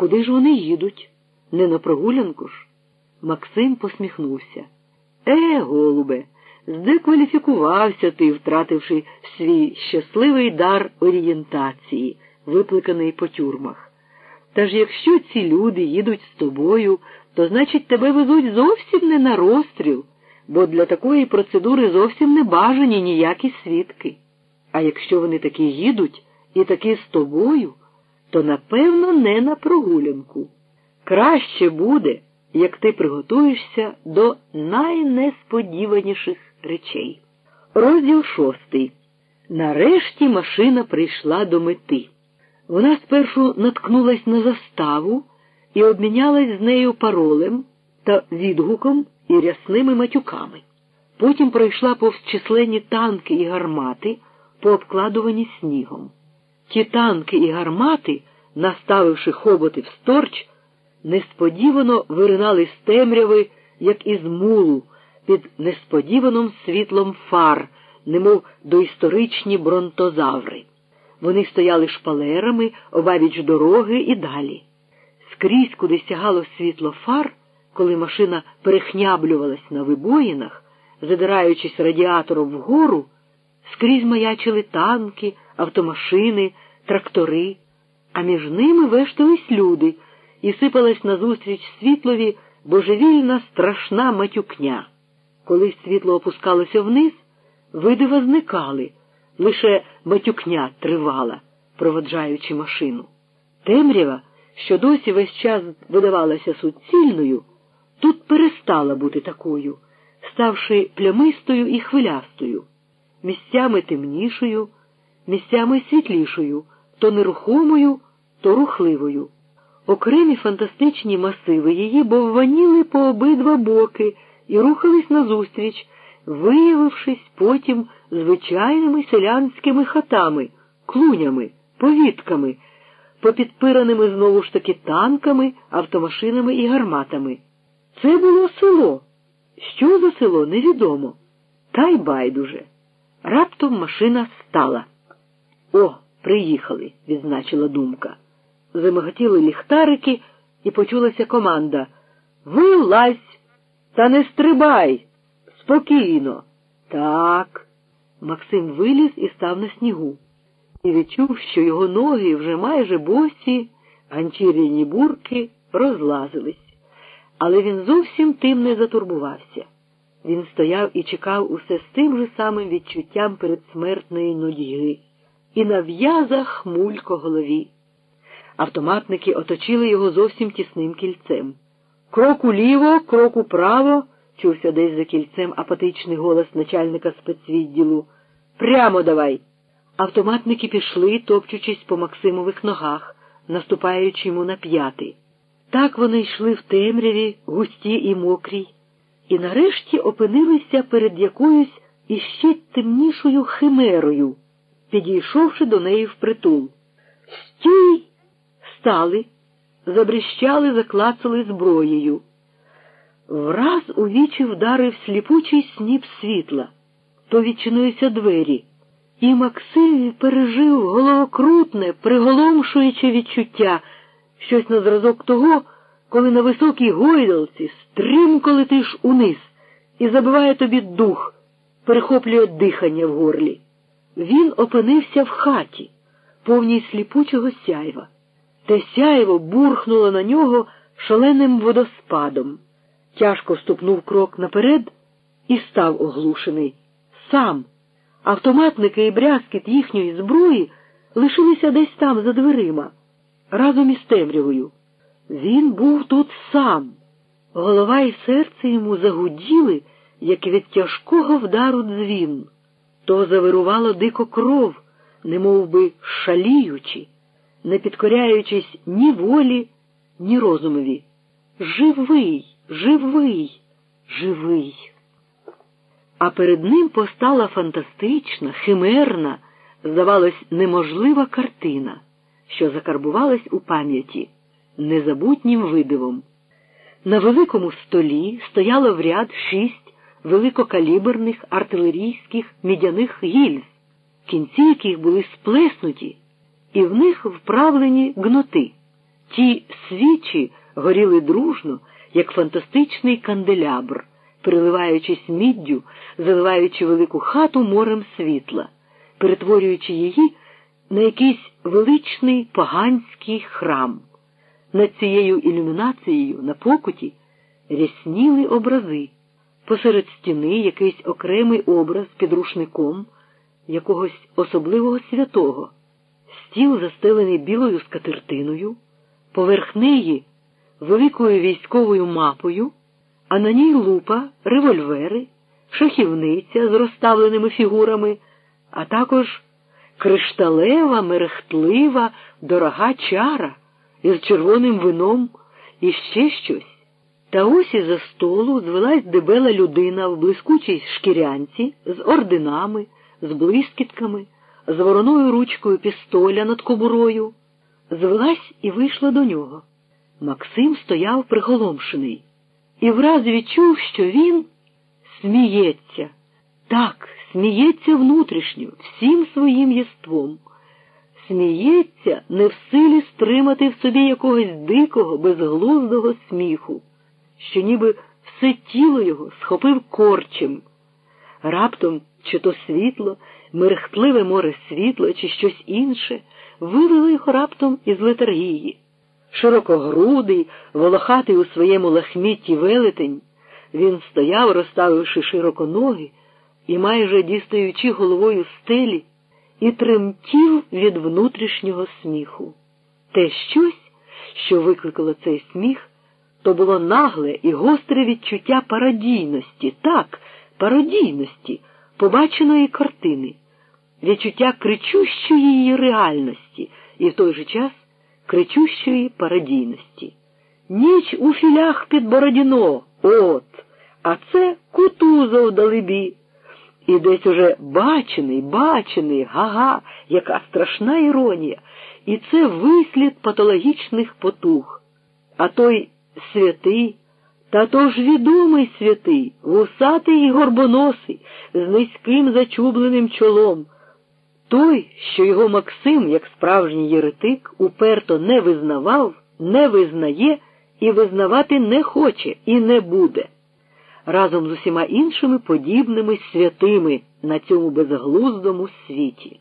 Куди ж вони їдуть? Не на прогулянку ж? Максим посміхнувся. Е, голубе, здекваліфікувався ти, втративши свій щасливий дар орієнтації, викликаний по тюрмах. Та ж якщо ці люди їдуть з тобою, то значить тебе везуть зовсім не на розстріл, бо для такої процедури зовсім не бажані ніякі свідки. А якщо вони таки їдуть і таки з тобою, то напевно не на прогулянку. Краще буде, як ти приготуєшся до найнесподіваніших речей. Розділ шостий. Нарешті машина прийшла до мети. Вона спершу наткнулась на заставу і обмінялась з нею паролем та відгуком і рясними матюками. Потім пройшла повз численні танки і гармати, пообкладувані снігом. Ті танки і гармати, наставивши хоботи в сторч, несподівано виринали з темряви, як із мулу, під несподіваним світлом фар, немов доісторичні бронтозаври. Вони стояли шпалерами обабіч дороги і далі. Скрізь, куди сягало світло фар, коли машина перехняблювалась на вибоїнах, задираючись радіатором вгору, скрізь маячили танки, автомашини, трактори, а між ними вештались люди, і сипалась назустріч світлові божевільна страшна матюкня. Коли світло опускалося вниз, видива зникали, лише матюкня тривала, проводжаючи машину. Темрява, що досі весь час видавалася суцільною, тут перестала бути такою, ставши плямистою і хвилястою, місцями темнішою, місцями світлішою, то нерухомою, то рухливою. Окремі фантастичні масиви її бовваніли по обидва боки і рухались назустріч, виявившись потім звичайними селянськими хатами, клунями, повітками, попідпираними знову ж таки танками, автомашинами і гарматами. Це було село. Що за село, невідомо. Та й байдуже. Раптом машина стала. О, приїхали, відзначила думка. Замиготіли ліхтарики, і почулася команда Вилазь, та не стрибай. Спокійно. Так. Максим виліз і став на снігу і відчув, що його ноги вже майже босі, ганчір'яні бурки розлазились. Але він зовсім тим не затурбувався. Він стояв і чекав усе з тим же самим відчуттям передсмертної нудьги, і на в'язах мулько голові. Автоматники оточили його зовсім тісним кільцем. Крок уліво, крок управо, чувся десь за кільцем апатичний голос начальника спецвідділу. Прямо давай. Автоматники пішли, топчучись по Максимових ногах, наступаючи йому на п'яти. Так вони йшли в темряві, густі і мокрій, і нарешті опинилися перед якоюсь іще темнішою химерою, підійшовши до неї впритул. Стій! Стали, забрещали, заклацали зброєю. Враз у вічі вдарив сліпучий сніп світла, то відчинилися двері, і Максим пережив головокрутне, приголомшуюче відчуття, щось на зразок того, коли на високій гойдалці стрімко летиш униз і забиває тобі дух, перехоплює дихання в горлі. Він опинився в хаті, повній сліпучого сяйва. Те сяйво бурхнуло на нього шаленим водоспадом. Тяжко ступнув крок наперед і став оглушений. Сам. Автоматники і брязкіт їхньої зброї лишилися десь там за дверима, разом із темрявою. Він був тут сам. Голова і серце йому загуділи, як від тяжкого вдару дзвін. То завирувало дико кров, немов би шаліючи не підкоряючись ні волі, ні розумові. Живий, живий, живий. А перед ним постала фантастична, химерна, здавалось, неможлива картина, що закарбувалась у пам'яті незабутнім видивом. На великому столі стояло в ряд шість великокаліберних артилерійських мідяних гільз, кінці яких були сплеснуті і в них вправлені гноти. Ті свічі горіли дружно, як фантастичний канделябр, переливаючись міддю, заливаючи велику хату морем світла, перетворюючи її на якийсь величний поганський храм. Над цією ілюмінацією на покуті рясніли образи. Посеред стіни якийсь окремий образ під рушником якогось особливого святого, стіл застелений білою скатертиною, поверх неї великою військовою мапою, а на ній лупа, револьвери, шахівниця з розставленими фігурами, а також кришталева, мерехтлива, дорога чара із червоним вином і ще щось. Та ось із за столу звелась дебела людина в блискучій шкірянці з орденами, з блискітками, з вороною ручкою пістоля над кобурою. Звелась і вийшла до нього. Максим стояв приголомшений і враз відчув, що він сміється. Так, сміється внутрішньо, всім своїм єством. Сміється, не в силі стримати в собі якогось дикого, безглуздого сміху, що ніби все тіло його схопив корчем. Раптом, чи то світло, мерехтливе море світло, чи щось інше, вивело його раптом із летаргії. Широкогрудий, волохатий у своєму лахмітті велетень, він стояв, розставивши широко ноги і майже дістаючи головою стелі, і тремтів від внутрішнього сміху. Те щось, що викликало цей сміх, то було нагле і гостре відчуття пародійності, так, пародійності, побаченої картини, відчуття кричущої її реальності і в той же час кричущої пародійності. Ніч у філях під Бородіно, от, а це кутузов далебі. І десь уже бачений, бачений, га-га, яка страшна іронія, і це вислід патологічних потуг. А той святий, та то ж відомий святий, вусатий і горбоносий, з низьким зачубленим чолом. Той, що його Максим, як справжній єретик, уперто не визнавав, не визнає і визнавати не хоче і не буде разом з усіма іншими подібними святими на цьому безглуздому світі.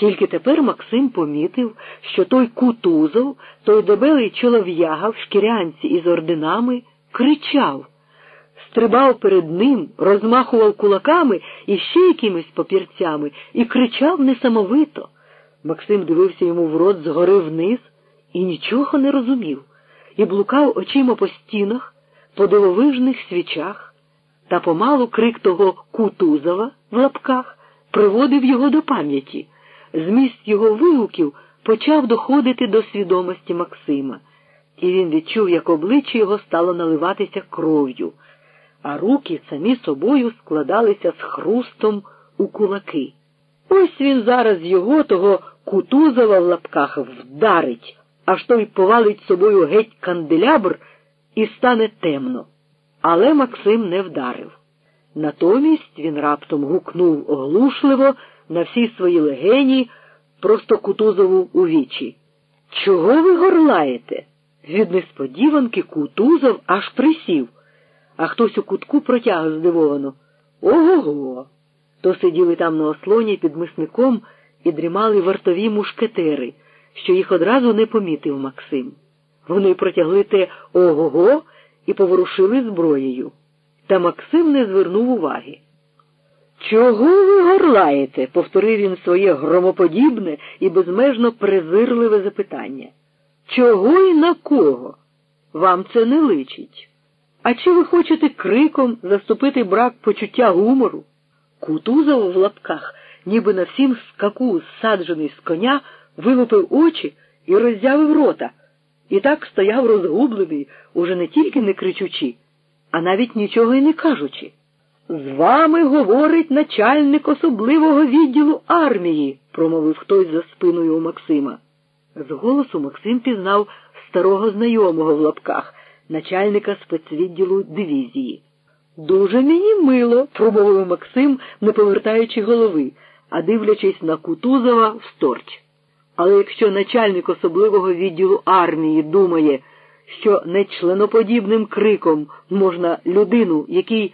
Тільки тепер Максим помітив, що той кутузов, той дебелий чолов'яга в шкірянці із орденами кричав, стрибав перед ним, розмахував кулаками і ще якимись папірцями і кричав несамовито. Максим дивився йому в рот згори вниз і нічого не розумів, і блукав очима по стінах, по дивовижних свічах. Та помалу крик того Кутузова в лапках приводив його до пам'яті. Зміст його вигуків почав доходити до свідомості Максима, і він відчув, як обличчя його стало наливатися кров'ю, а руки самі собою складалися з хрустом у кулаки. Ось він зараз його, того Кутузова в лапках, вдарить, аж той повалить собою геть канделябр і стане темно. Але Максим не вдарив. Натомість він раптом гукнув оглушливо на всі свої легені, просто Кутузову у вічі. Чого ви горлаєте? Від несподіванки Кутузов аж присів, а хтось у кутку протяг здивовано. Ого. го То сиділи там на ослоні під мисником і дрімали вартові мушкетери, що їх одразу не помітив Максим. Вони протягли те ого-го і поворушили зброєю. Та Максим не звернув уваги. Чого ви горлаєте? повторив він своє громоподібне і безмежно презирливе запитання. Чого і на кого? Вам це не личить. А чи ви хочете криком заступити брак почуття гумору? Кутузов в лапках, ніби на всім скаку, саджений з коня, вилупив очі і роззявив рота. І так стояв розгублений, уже не тільки не кричучи, а навіть нічого й не кажучи. З вами говорить начальник особливого відділу армії, промовив хтось за спиною у Максима. З голосу Максим пізнав старого знайомого в лапках, начальника спецвідділу дивізії. Дуже мені мило, промовив Максим, не повертаючи голови, а дивлячись на Кутузова всторч. Але якщо начальник особливого відділу армії думає, що нечленоподібним криком можна людину, який